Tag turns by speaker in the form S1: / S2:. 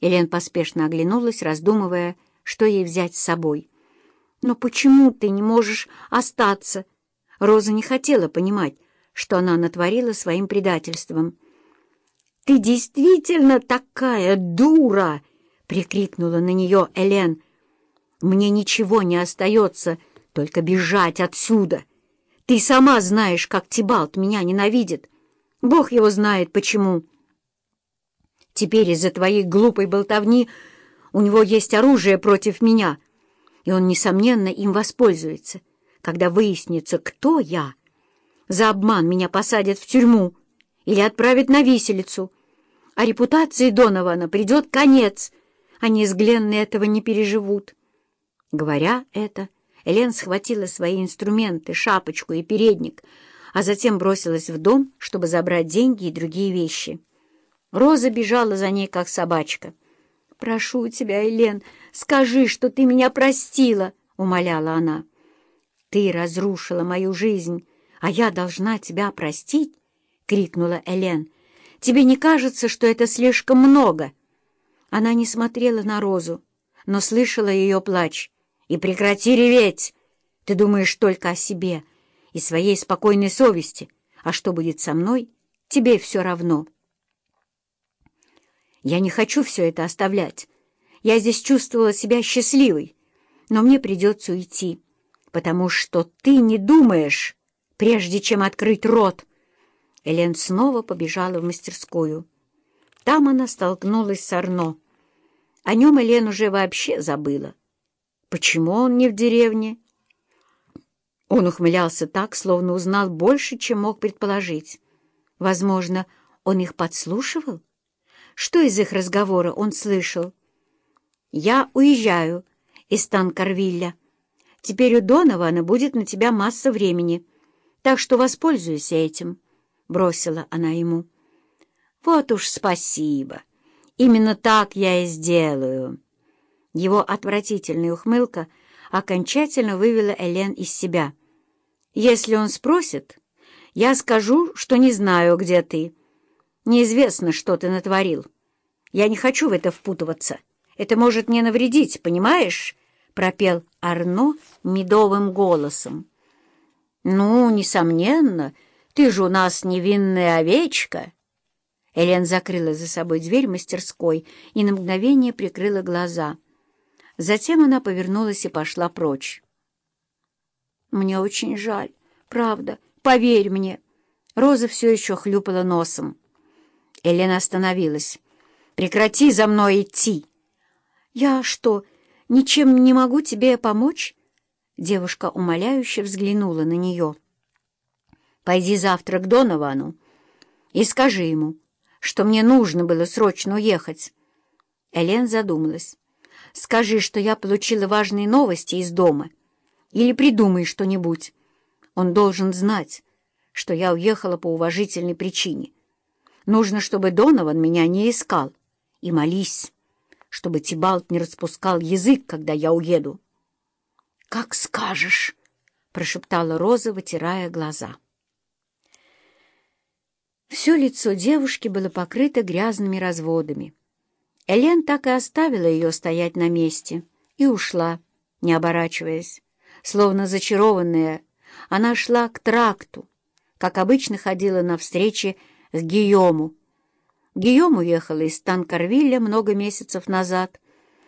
S1: Элен поспешно оглянулась, раздумывая, что ей взять с собой. «Но почему ты не можешь остаться?» Роза не хотела понимать, что она натворила своим предательством. «Ты действительно такая дура!» — прикрикнула на нее Элен. «Мне ничего не остается, только бежать отсюда. Ты сама знаешь, как Тибалт меня ненавидит. Бог его знает, почему». Теперь из-за твоей глупой болтовни у него есть оружие против меня, и он, несомненно, им воспользуется, когда выяснится, кто я. За обман меня посадят в тюрьму или отправят на виселицу, а репутации Донована придет конец. Они с Гленной этого не переживут. Говоря это, Элен схватила свои инструменты, шапочку и передник, а затем бросилась в дом, чтобы забрать деньги и другие вещи. Роза бежала за ней, как собачка. «Прошу тебя, Элен, скажи, что ты меня простила!» — умоляла она. «Ты разрушила мою жизнь, а я должна тебя простить?» — крикнула Элен. «Тебе не кажется, что это слишком много?» Она не смотрела на Розу, но слышала ее плач. «И прекрати реветь! Ты думаешь только о себе и своей спокойной совести, а что будет со мной, тебе все равно». Я не хочу все это оставлять. Я здесь чувствовала себя счастливой, но мне придется уйти, потому что ты не думаешь, прежде чем открыть рот. Элен снова побежала в мастерскую. Там она столкнулась с Арно. О нем Элен уже вообще забыла. Почему он не в деревне? Он ухмылялся так, словно узнал больше, чем мог предположить. Возможно, он их подслушивал? Что из их разговора он слышал? «Я уезжаю из Танкарвилля. Теперь у Донована будет на тебя масса времени, так что воспользуйся этим», — бросила она ему. «Вот уж спасибо. Именно так я и сделаю». Его отвратительная ухмылка окончательно вывела Элен из себя. «Если он спросит, я скажу, что не знаю, где ты». Неизвестно, что ты натворил. Я не хочу в это впутываться. Это может мне навредить, понимаешь?» — пропел Арно медовым голосом. «Ну, несомненно, ты же у нас невинная овечка». Элен закрыла за собой дверь мастерской и на мгновение прикрыла глаза. Затем она повернулась и пошла прочь. «Мне очень жаль, правда, поверь мне». Роза все еще хлюпала носом. Елена остановилась. «Прекрати за мной идти!» «Я что, ничем не могу тебе помочь?» Девушка умоляюще взглянула на нее. «Пойди завтра к Доновану и скажи ему, что мне нужно было срочно уехать». Элен задумалась. «Скажи, что я получила важные новости из дома. Или придумай что-нибудь. Он должен знать, что я уехала по уважительной причине. Нужно, чтобы Донован меня не искал. И молись, чтобы Тибалт не распускал язык, когда я уеду. — Как скажешь, — прошептала Роза, вытирая глаза. Все лицо девушки было покрыто грязными разводами. Элен так и оставила ее стоять на месте и ушла, не оборачиваясь. Словно зачарованная, она шла к тракту, как обычно ходила на встречи к Гийому. Гийом уехала из Танкарвилля много месяцев назад,